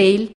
tail